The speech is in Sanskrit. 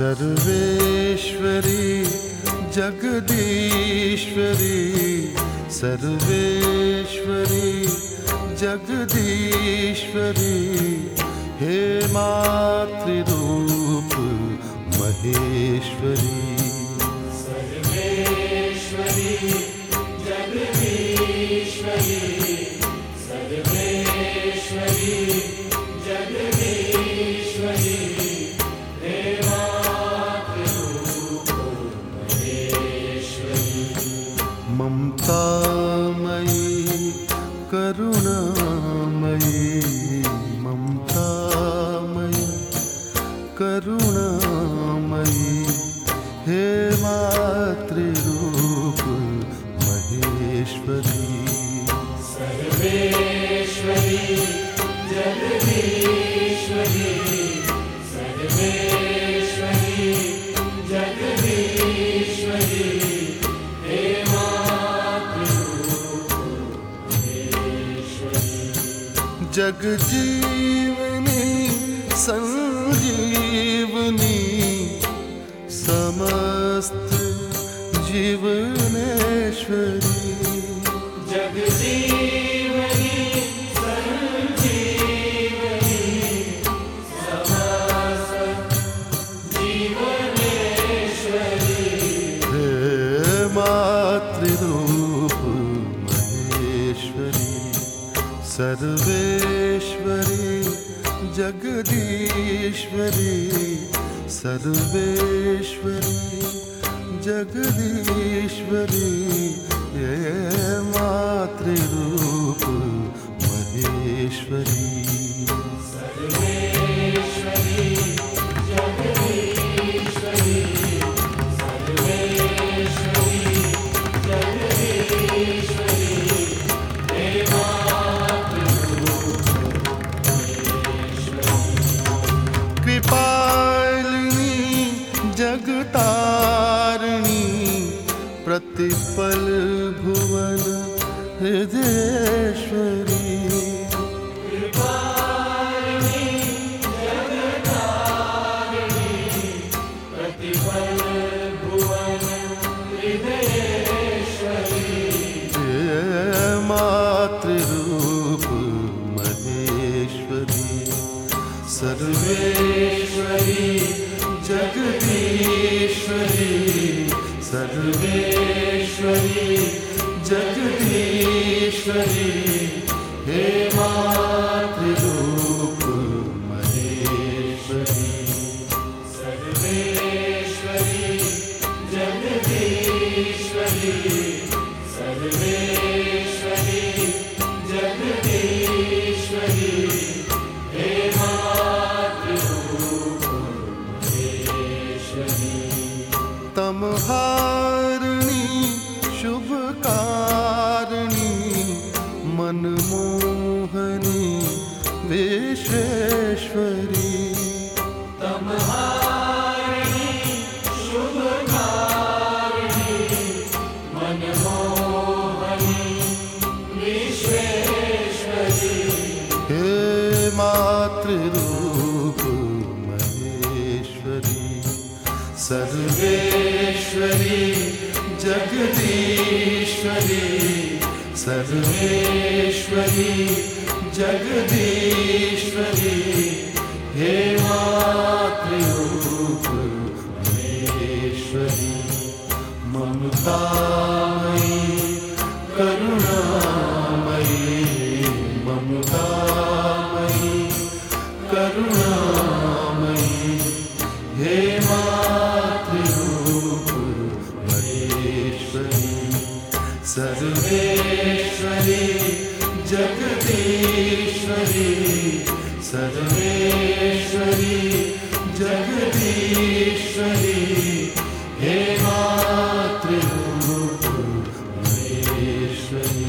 सर्वेश्वरी जगदीश्वरी सर्वेश्वरी जगदीश्वरी हे मातृरूप महेश्वरी। जगदीश्वरी करुणामयी ममतामयी करुणामयी हे मातृरूप जगजीवनी संजीवनी समस्त जीवनेश्वरी सर्वेश्वरी जगदीश्वरी सर्वेश्वरी जगदीश्वरी ये मातृरूप महेश्वरी। सर्वेश्वरी जगतारिणी प्रतिपल भुवन हृदयेश्वरी प्रतिपल शुभकारिणी मनमोहनी विश्वेश्वरी सर्वेश्वरी जगदीश्वरी सर्वेश्वरी जगदीश्वरी हे महेश्वरी ममतामयी करुणामयी ममतामयी करुणामयी हे मातृरूप सर्वेश्वरी जगदीश्वरी हे मातृरूप महेश्वरी